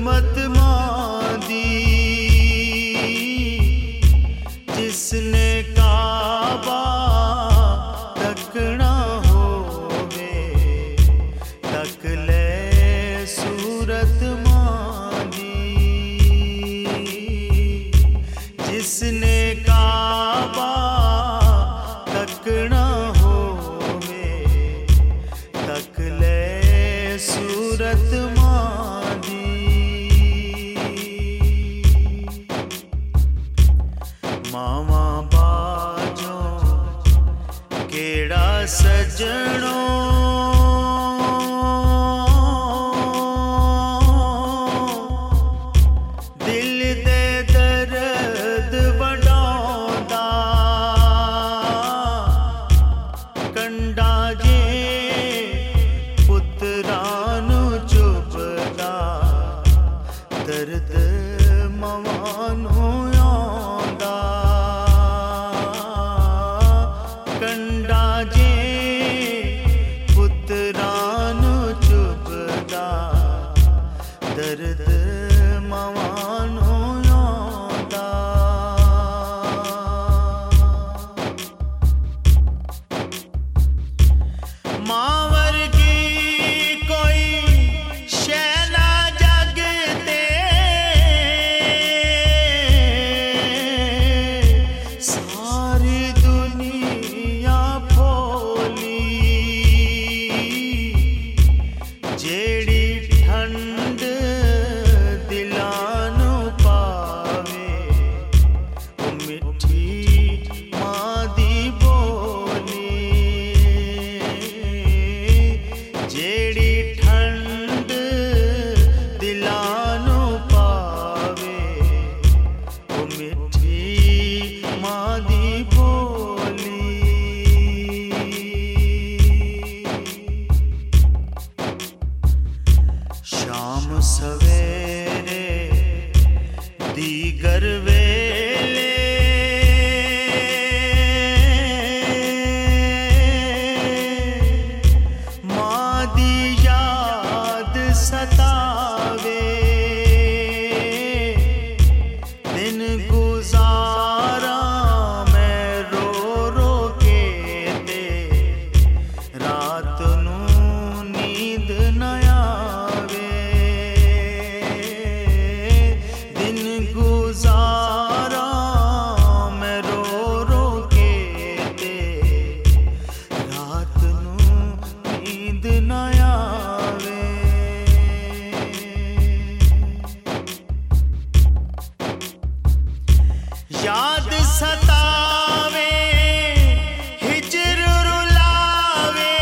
خدمت ماں موانا جیڑی یاد ستاوے، ہجر رلاوے۔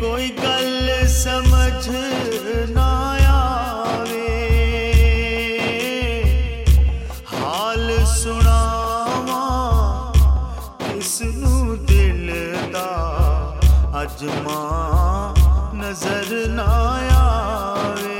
کوئی گل سمجھ نہ حال سناوا کس دل دا اجماں نظر نہ آوے۔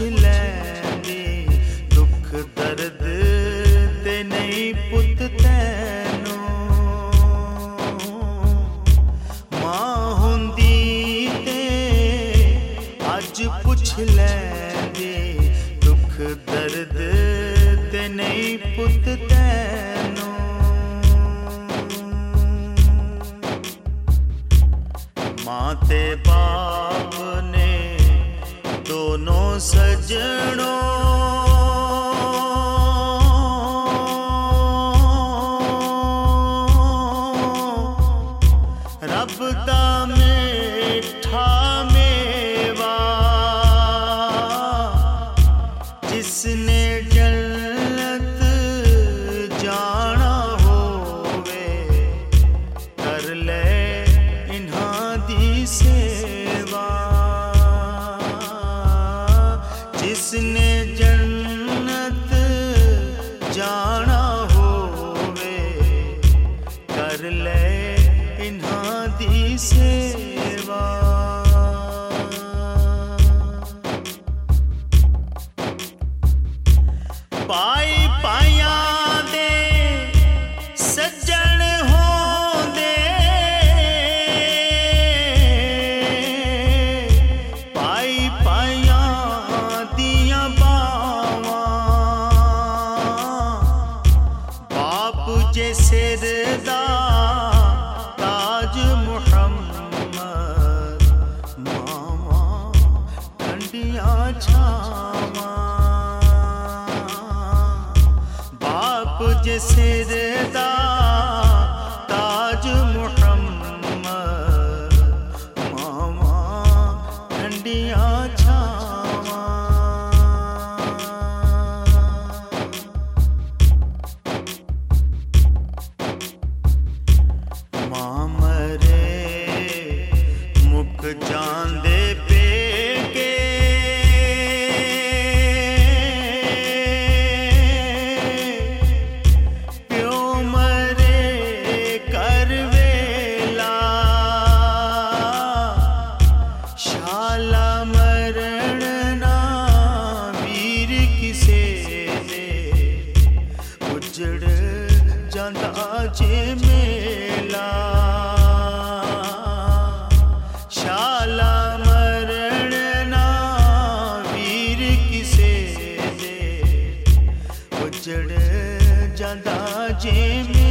پوچھ پنہا دی سے آپ جسے باغچے میلا شالا مرنا کسے جدا جے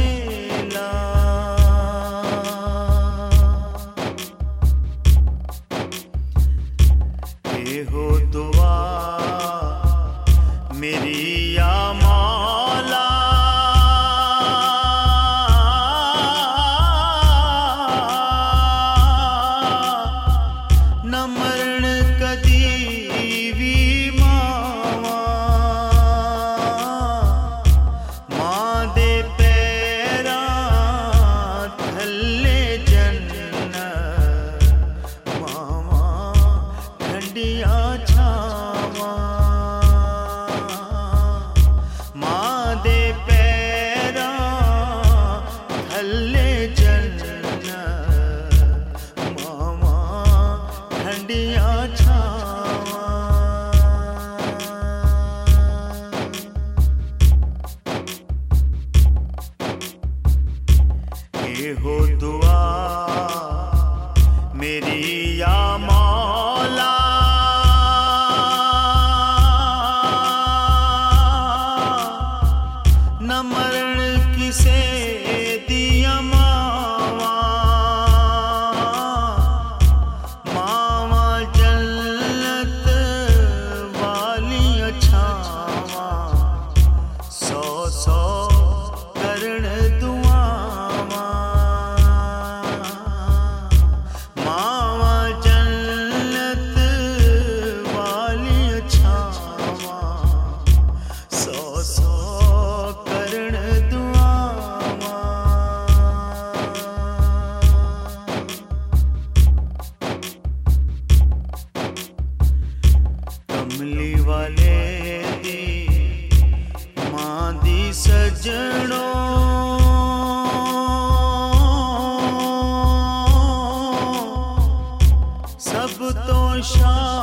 یہ ہو دعا شام